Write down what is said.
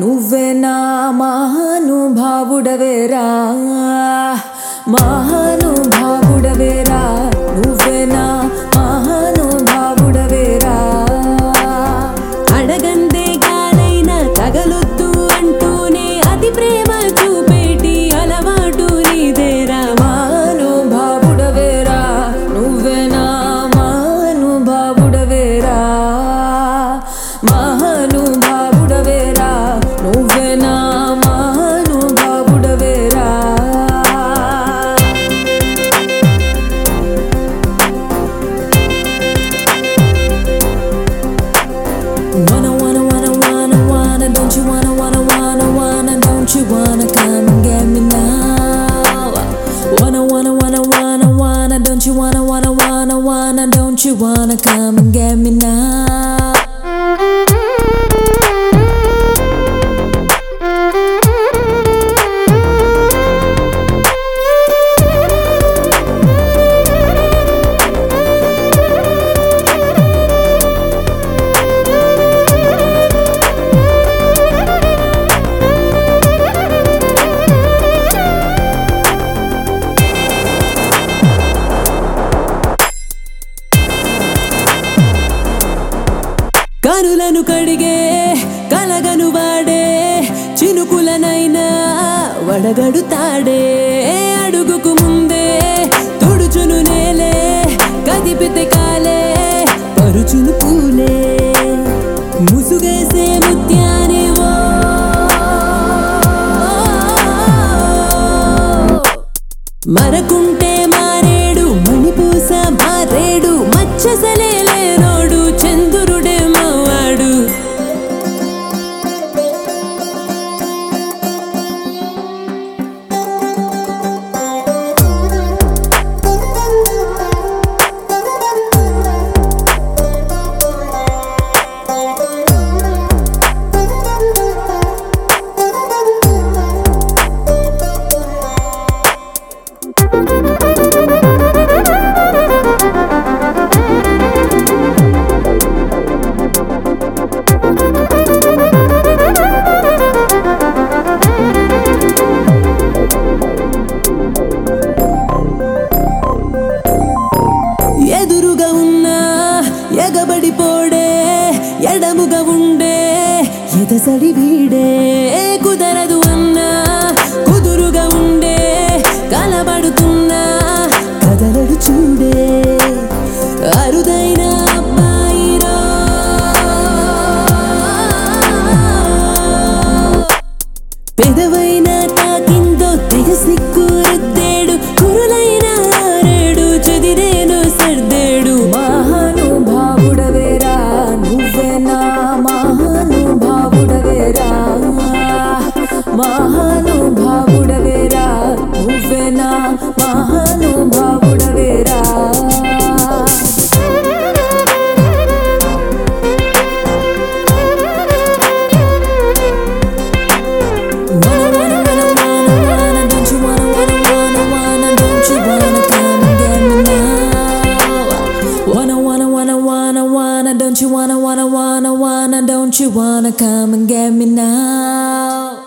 నువ్వే నా మహానుభావుడవేరా మహానుభావుడవేరా నువ్వే నా మహానుభావుడవేరా అడగందే గాలైనా తగలొద్దు అంటూనే అతి ప్రేమ you wanna, wanna, wanna, wanna, don't you wanna come and get me now? కనులను కడిగే కలగను వాడే చినుకులనైనా వడగడుతాడే. అడుగుకు ముందే తుడుచును నేలే కదిపితే కాలే పరుచును పూలే. ముసుగేసే ముత్యానివో మరకుంటే wanna, don't you wanna, wanna, wanna, wanna, don't you wanna come and get me now?